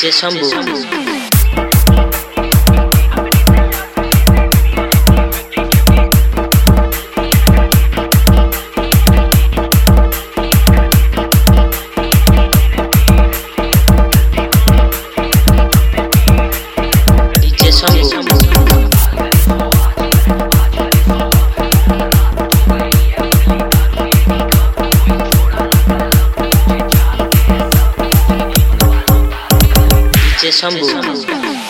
Jason Bourne. DJ Sambu.